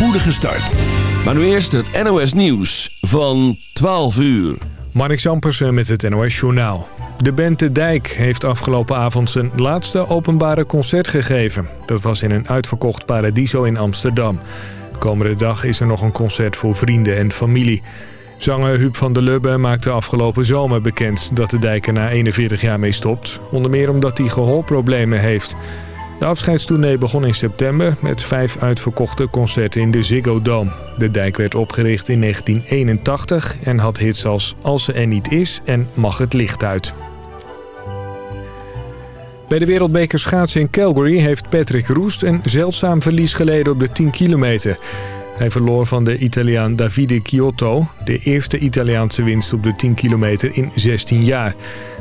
spoedige start. Maar nu eerst het NOS Nieuws van 12 uur. Mark Zampersen met het NOS Journaal. De band De Dijk heeft afgelopen avond zijn laatste openbare concert gegeven. Dat was in een uitverkocht Paradiso in Amsterdam. Komende dag is er nog een concert voor vrienden en familie. Zanger Huub van der Lubbe maakte afgelopen zomer bekend dat De Dijk er na 41 jaar mee stopt. Onder meer omdat hij gehoorproblemen heeft... De afscheidstournee begon in september met vijf uitverkochte concerten in de Ziggo Dome. De dijk werd opgericht in 1981 en had hits als Als ze er niet is en Mag het licht uit. Bij de wereldbeker schaatsen in Calgary heeft Patrick Roest een zeldzaam verlies geleden op de 10 kilometer. Hij verloor van de Italiaan Davide Chiotto, de eerste Italiaanse winst op de 10 kilometer in 16 jaar.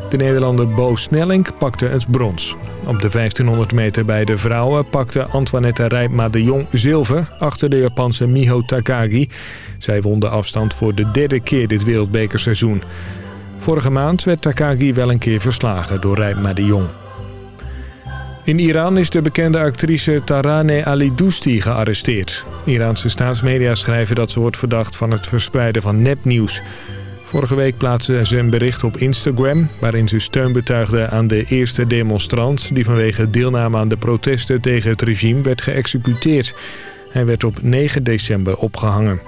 De Nederlander Bo Snelling pakte het brons. Op de 1500 meter bij de vrouwen pakte Antoinette Rijpma de Jong zilver... achter de Japanse Miho Takagi. Zij won de afstand voor de derde keer dit wereldbekerseizoen. Vorige maand werd Takagi wel een keer verslagen door Rijpma de Jong. In Iran is de bekende actrice Taraneh Ali Dousti gearresteerd. Iraanse staatsmedia schrijven dat ze wordt verdacht van het verspreiden van nepnieuws... Vorige week plaatste ze een bericht op Instagram... waarin ze steun betuigde aan de eerste demonstrant... die vanwege deelname aan de protesten tegen het regime werd geëxecuteerd. Hij werd op 9 december opgehangen.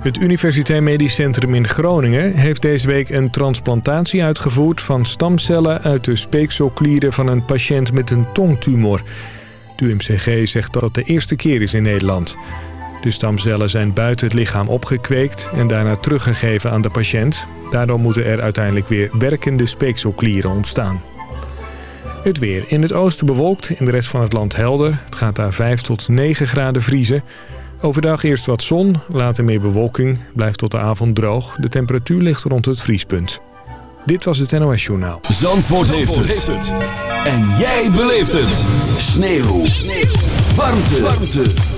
Het Universitair Medisch Centrum in Groningen heeft deze week een transplantatie uitgevoerd van stamcellen uit de speekselklieren van een patiënt met een tongtumor. De UMCG zegt dat het de eerste keer is in Nederland. De stamcellen zijn buiten het lichaam opgekweekt en daarna teruggegeven aan de patiënt. Daardoor moeten er uiteindelijk weer werkende speekselklieren ontstaan. Het weer. In het oosten bewolkt, in de rest van het land helder. Het gaat daar 5 tot 9 graden vriezen. Overdag eerst wat zon, later meer bewolking. Blijft tot de avond droog. De temperatuur ligt rond het vriespunt. Dit was het NOS Journaal. Zandvoort, heeft, het. En jij beleeft het. Sneeuw. Sneeuw. Warmte. Warmte.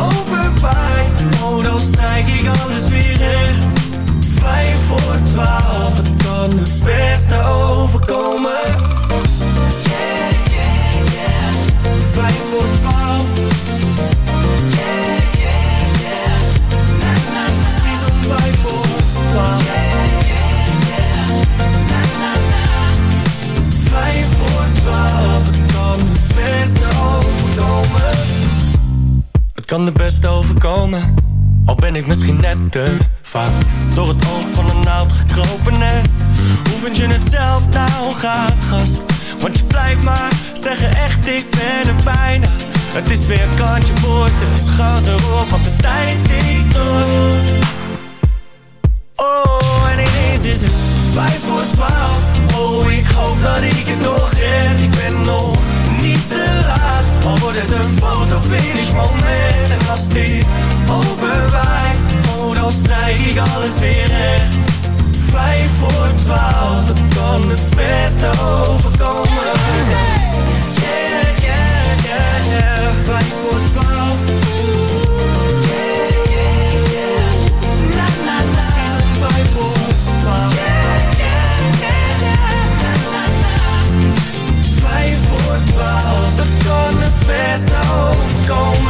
overwaait. Oh, dan strijk ik alles weer recht. Vijf voor twaalf Het kan het beste overkomen. Yeah, yeah, yeah. Vijf voor twaalf. Yeah, yeah, yeah. Na, na, precies om vijf voor twaalf. Yeah, yeah, yeah. Na, na, na. Vijf voor twaalf Het kan het beste overkomen kan de beste overkomen. Al ben ik misschien net te vaak Door het oog van een naald gekropen en Hoe vind je het zelf? Nou gaat gast. Want je blijft maar zeggen echt ik ben er bijna. Het is weer kantje boord dus gas erop Want de tijd ik door. Oh en ineens is het vijf voor twaalf. Oh ik hoop dat ik het nog red een een fotofinish moment. En als dit over wij, oh dan strijk ik alles weer recht. Vijf voor twaalf, het kan het beste overkomen. Yeah, yeah, yeah, yeah, go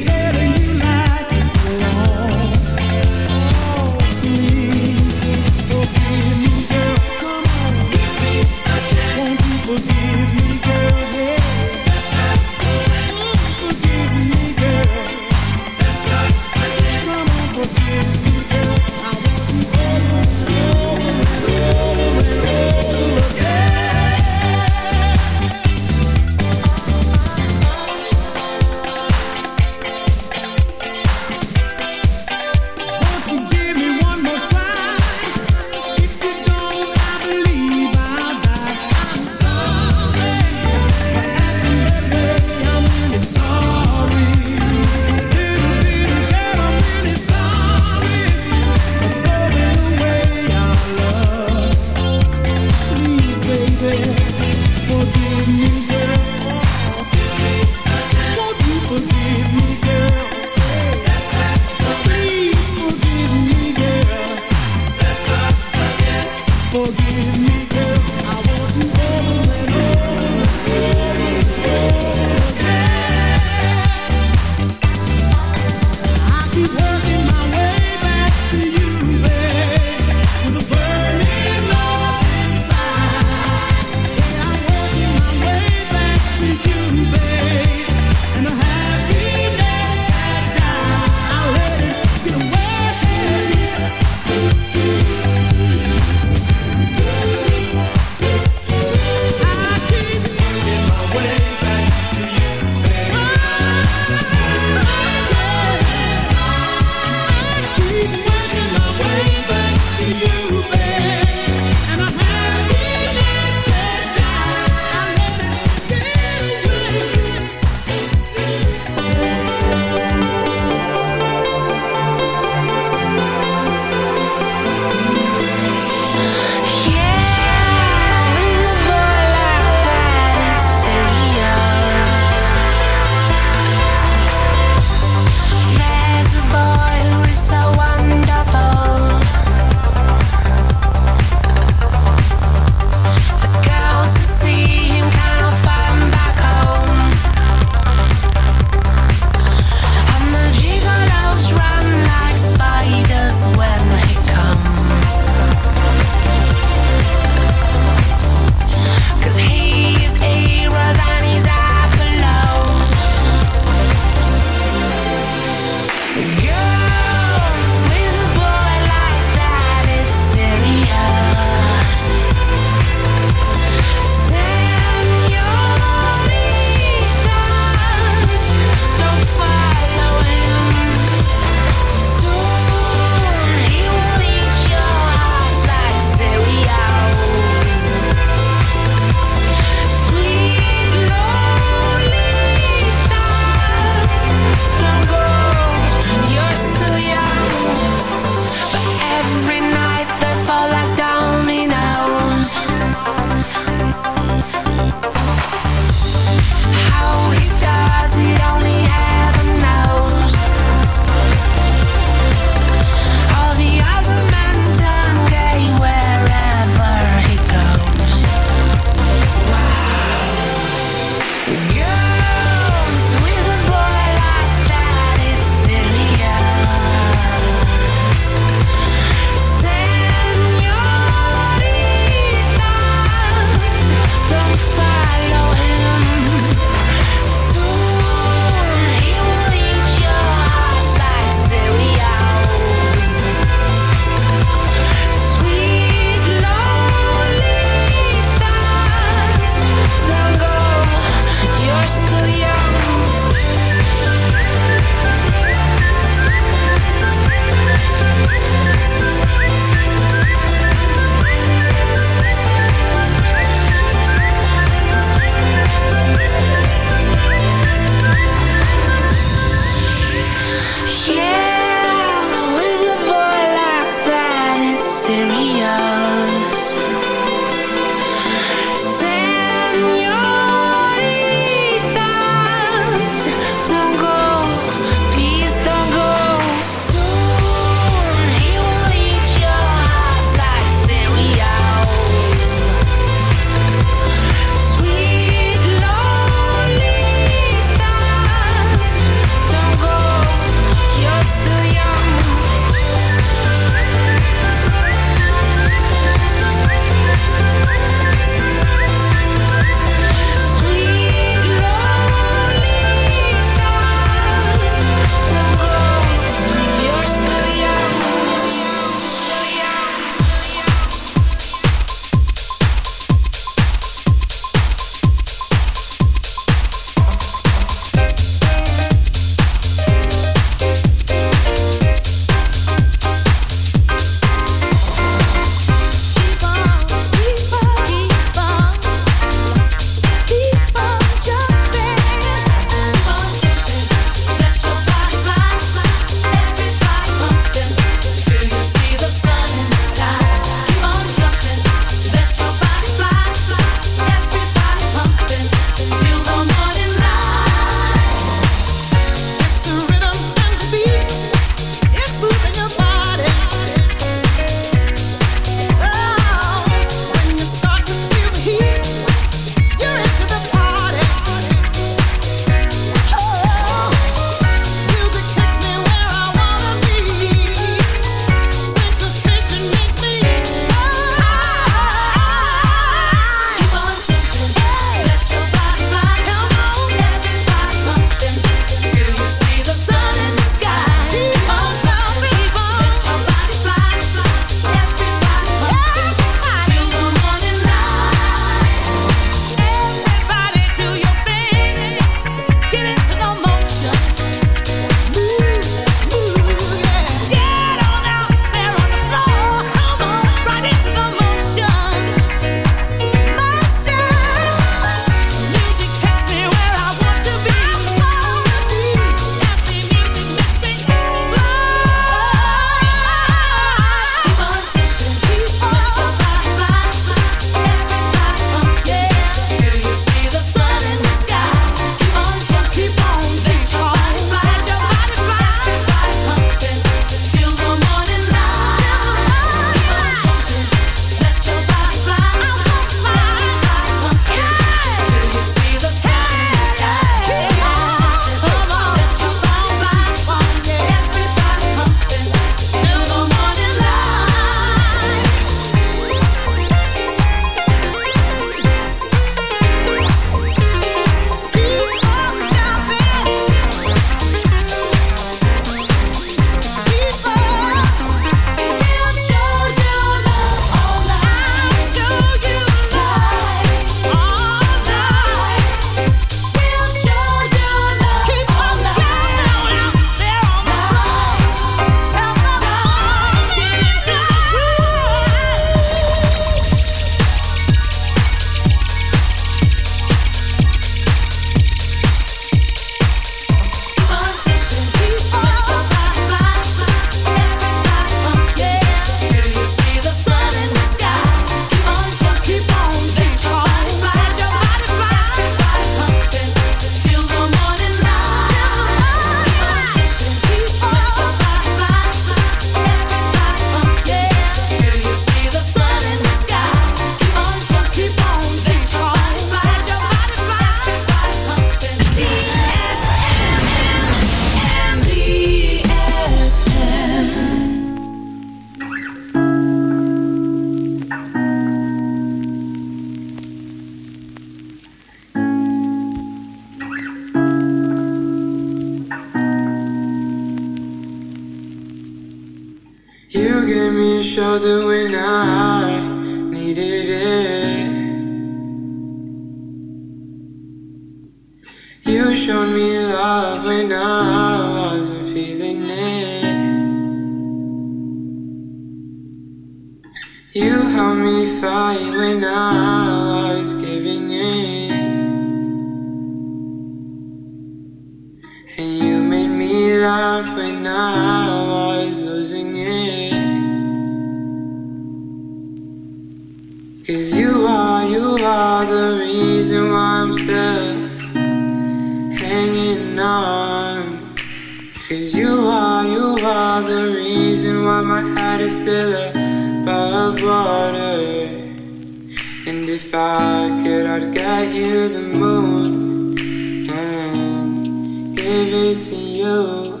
If I could, I'd get you the moon and give it to you.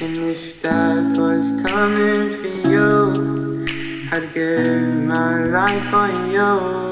And if death was coming for you, I'd give my life on you.